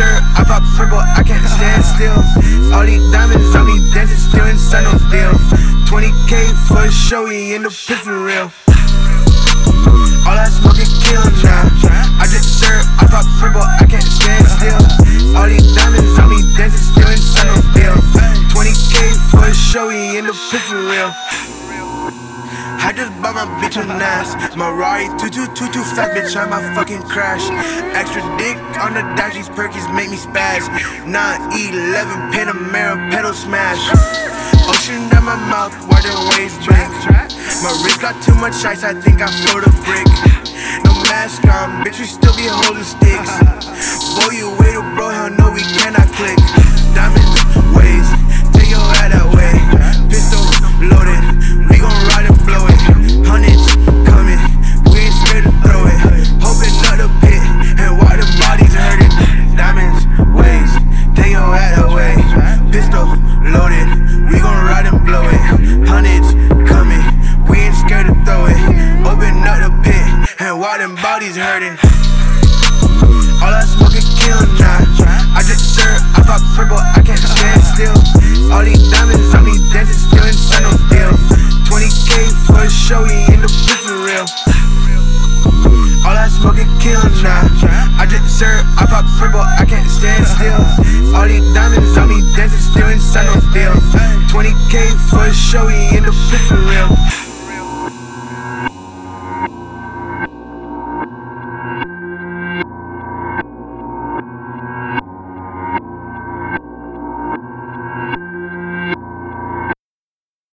syrup, I pop purple, I can't stand still. All these diamonds on me dancing, still inside no deal. 20k for a show, he in the for real. All I smoke is kill now. I just syrup, I pop purple, I can't stand still. All these diamonds on me dancing, still inside no deal. 20k for a show, he in the for real. I just bought my bitch a NAS. My Rari 2222 fat bitch on my fucking crash. Extra dick on the dash, these perkies make me spaz. 911 Panamera pedal smash. Ocean down my mouth, why the waves break? My wrist got too much ice, I think I feel the brick. No mask on, bitch, we still be holding sticks. And bodies hurting. All I smoke is kill now. I just syrup, I pop purple, I can't stand still. All these diamonds on me dancing, still inside no deal. 20k for a show, he in the pit for real. All I smoke is kill now. I just syrup, I pop purple, I can't stand still. All these diamonds on me dancing, still inside no deal. 20k for a show, he in the pit for real.